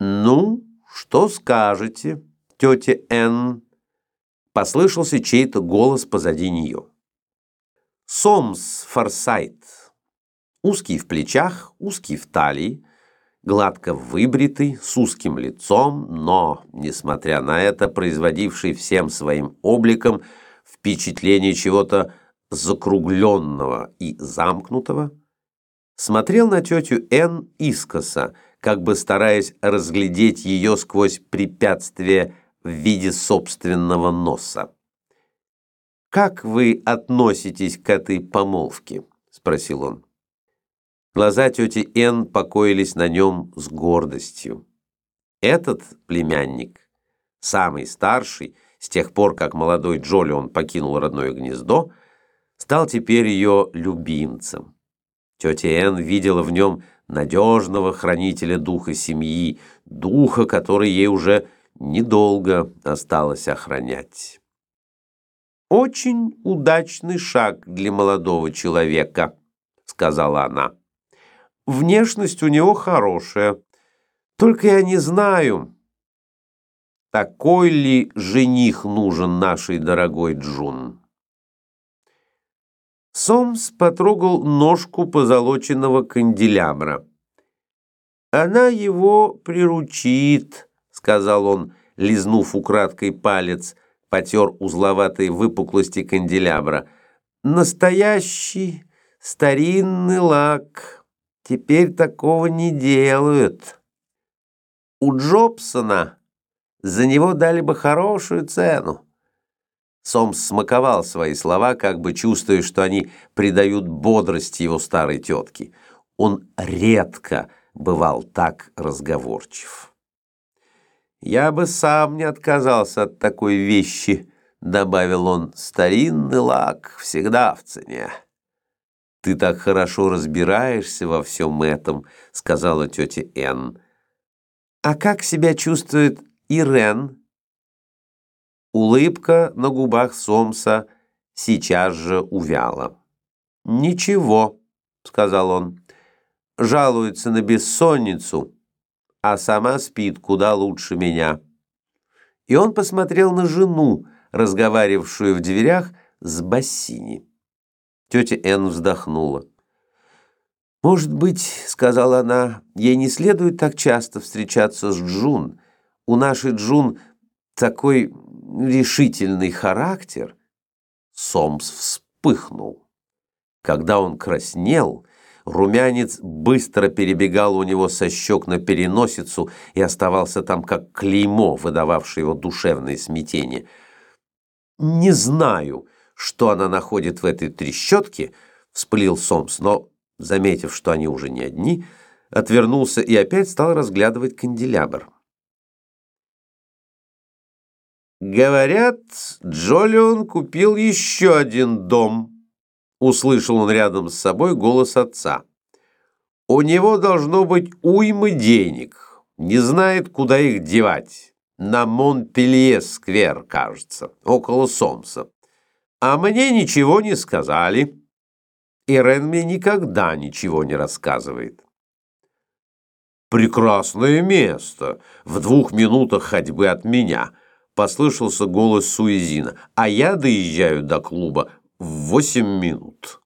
«Ну, что скажете, тетя Энн?» Послышался чей-то голос позади нее. Сомс Форсайт. Узкий в плечах, узкий в талии, гладко выбритый, с узким лицом, но, несмотря на это, производивший всем своим обликом впечатление чего-то закругленного и замкнутого, смотрел на тетю Н искоса, как бы стараясь разглядеть ее сквозь препятствие в виде собственного носа. «Как вы относитесь к этой помолвке?» — спросил он. Глаза тети Н покоились на нем с гордостью. Этот племянник, самый старший, с тех пор, как молодой Джолион покинул родное гнездо, стал теперь ее любимцем. Тетя Н видела в нем надежного хранителя духа семьи, духа, который ей уже недолго осталось охранять. «Очень удачный шаг для молодого человека», — сказала она. «Внешность у него хорошая. Только я не знаю, такой ли жених нужен нашей дорогой Джун». Сомс потрогал ножку позолоченного канделябра. «Она его приручит», — сказал он, лизнув украдкой палец, потер узловатые выпуклости канделябра. «Настоящий старинный лак. Теперь такого не делают. У Джобсона за него дали бы хорошую цену. Сомс смаковал свои слова, как бы чувствуя, что они придают бодрость его старой тетке. Он редко бывал так разговорчив. «Я бы сам не отказался от такой вещи», — добавил он. «Старинный лак всегда в цене». «Ты так хорошо разбираешься во всем этом», — сказала тетя Энн. «А как себя чувствует Ирен?» Улыбка на губах Сомса сейчас же увяла. «Ничего», — сказал он, — «жалуется на бессонницу, а сама спит куда лучше меня». И он посмотрел на жену, разговаривавшую в дверях с Бассини. Тетя Энн вздохнула. «Может быть, — сказала она, — ей не следует так часто встречаться с Джун. У нашей Джун такой решительный характер, Сомс вспыхнул. Когда он краснел, румянец быстро перебегал у него со щек на переносицу и оставался там как клеймо, выдававшее его душевное смятение. «Не знаю, что она находит в этой трещотке», — вспылил Сомс, но, заметив, что они уже не одни, отвернулся и опять стал разглядывать канделябр. «Говорят, Джолион купил еще один дом», — услышал он рядом с собой голос отца. «У него должно быть уймы денег, не знает, куда их девать. На Монпелье-сквер, кажется, около Сомса. А мне ничего не сказали. И Рен мне никогда ничего не рассказывает». «Прекрасное место, в двух минутах ходьбы от меня», послышался голос Суизина, а я доезжаю до клуба в восемь минут.